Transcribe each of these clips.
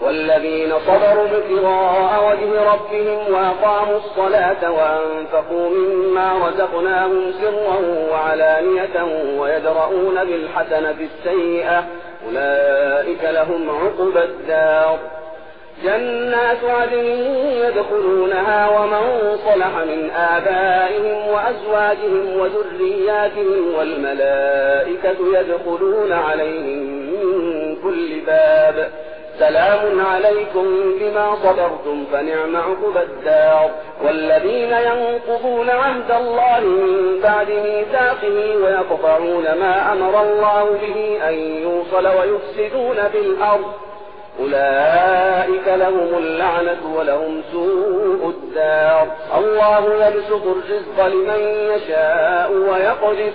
والذين صبروا ابتغاء وجه ربهم وأقاموا الصلاة وأنفقوا مما رزقناهم سرا وعلانية ويدرؤون بالحسنة السيئة أولئك لهم عقبى الدار. جنات عدن يدخلونها ومن صلح من آبائهم وأزواجهم وذرياتهم والملائكة يدخلون عليهم من كل باب. سلام عليكم بما صبرتم فنعم عقب الدار. والذين ينقضون عهد الله من بعد ميثاقه ويقطعون ما أمر الله به أن يوصل ويفسدون في الأرض. أولئك لهم اللعنة ولهم سوء الدار. الله يبسط الرزق لمن يشاء ويقذف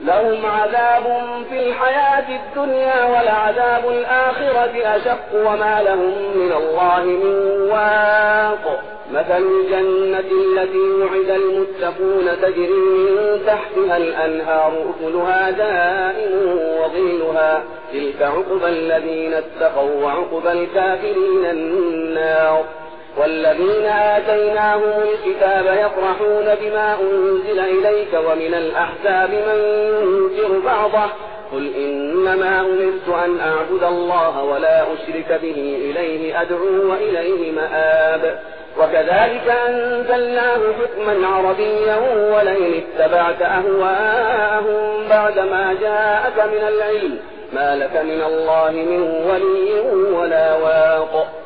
لهم عذاب في الحياة الدنيا ولعذاب الآخرة أشق وما لهم من الله من واق. مثل الجنة التي وعد المتقون تجري من تحتها الأنهار أكلها دائم وظلها تلك عقبى الذين اتقوا وعقبى الكافرين النار. والذين آتيناهم الكتاب يفرحون بما أنزل إليك ومن الأحزاب من ينكر بعضه. قل إنما أمرت أن أعبد الله ولا أشرك به إليه أدعو وإليه مآب. وكذلك أنزلناه حكما عربيا ولئن اتبعت أهواءهم بعدما جاءك من العلم ما لك من الله من ولي ولا واق.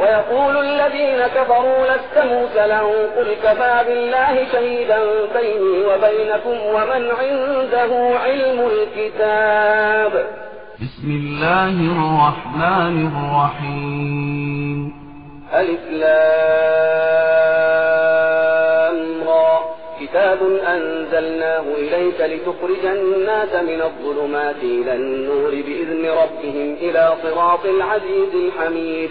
ويقول الذين كفروا لست مرسلا قل كفى بالله شهيدا بيني وبينكم ومن عنده علم الكتاب. بسم الله الرحمن الرحيم. ألف كتاب أنزلناه إليك لتخرج الناس من الظلمات إلى النور بإذن ربهم إلى صراط العزيز الحميد.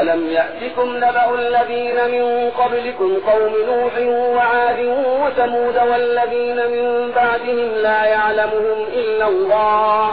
ألم يأتكم نبأ الذين من قبلكم قوم نوح وعاد وثمود والذين من بعدهم لا يعلمهم إلا الله؟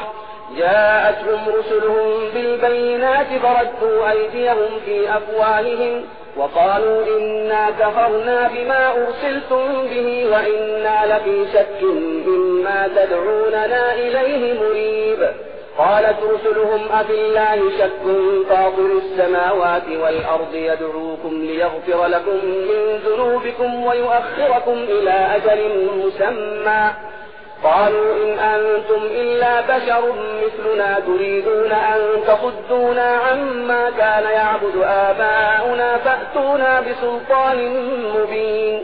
جاءتهم رسلهم بالبينات فردوا أيديهم في أفواههم وقالوا إنا كفرنا بما أرسلتم به وإنا لفي شك مما تدعوننا إليه مريب. قالت رسلهم أفي الله شك فاطر السماوات والأرض يدعوكم ليغفر لكم من ذنوبكم ويؤخركم إلى أجل مسمى. قالوا إن أنتم إلا بشر مثلنا تريدون أن تصدونا عما كان يعبد آباؤنا فأتونا بسلطان مبين.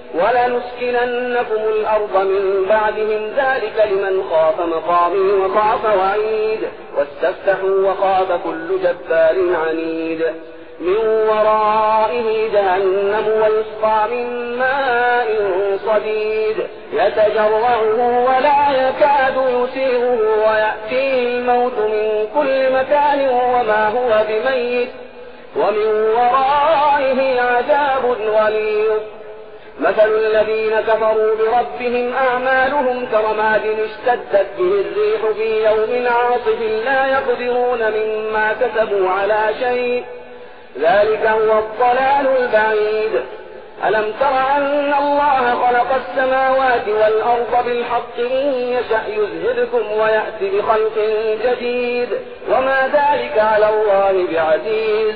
ولنسكننكم الأرض من بعدهم ذلك لمن خاف مقامي وخاف وعيد واستفتحوا وخاف كل جبار عنيد. من ورائه جهنم ويسقى من ماء صديد. يتجرعه ولا يكاد يسيغه ويأتيه الموت من كل مكان وما هو بميت. ومن ورائه عذاب غليظ. مثل الذين كفروا بربهم أعمالهم كرماد اشتدت به الريح في يوم عاصف لا يقدرون مما كسبوا على شيء. ذلك هو الضلال البعيد. ألم تر أن الله خلق السماوات والأرض بالحق إن يشأ يذهبكم ويأتي بخلق جديد. وما ذلك على الله بعزيز.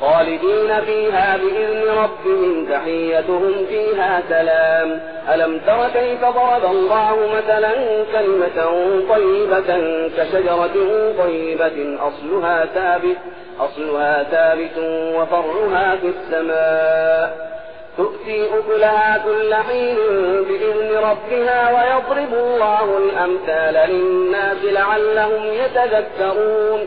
خالدين فيها بإذن ربهم تحيتهم فيها سلام. ألم تر كيف ضرب الله مثلا كلمة طيبة كشجرة طيبة أصلها ثابت أصلها ثابت وفرعها في السماء. تؤتي أكلها كل حين بإذن ربها ويضرب الله الأمثال للناس لعلهم يتذكرون.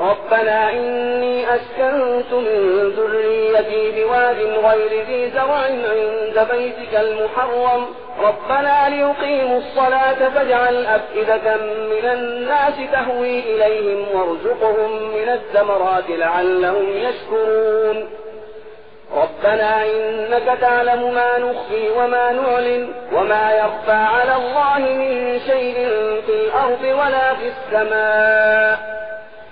ربنا إني أسكنت من ذريتي بواد غير ذي زرع عند بيتك المحرم. ربنا ليقيموا الصلاة فاجعل أفئدة من الناس تهوي إليهم وارزقهم من الثمرات لعلهم يشكرون. ربنا إنك تعلم ما نخفي وما نعلن وما يخفى على الله من شيء في الأرض ولا في السماء.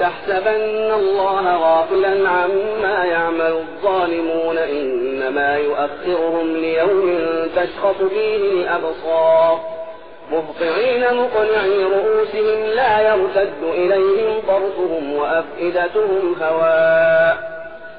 تحسبن الله غافلا عما يعمل الظالمون إنما يؤخرهم ليوم تشخص فيه الأبصار. مهطعين مقنعي رؤوسهم لا يرتد إليهم طرفهم وأفئدتهم هواء.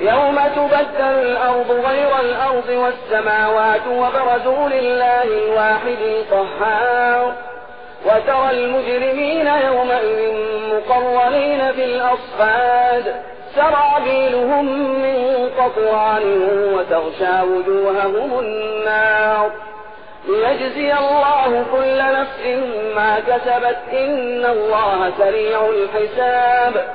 يوم تبدل الأرض غير الأرض والسماوات وبرزوا لله الواحد القهار. وترى المجرمين يومئذ مقرنين في الأصفاد. سرابيلهم من قطران وتغشى وجوههم النار. ليجزي الله كل نفس ما كسبت إن الله سريع الحساب.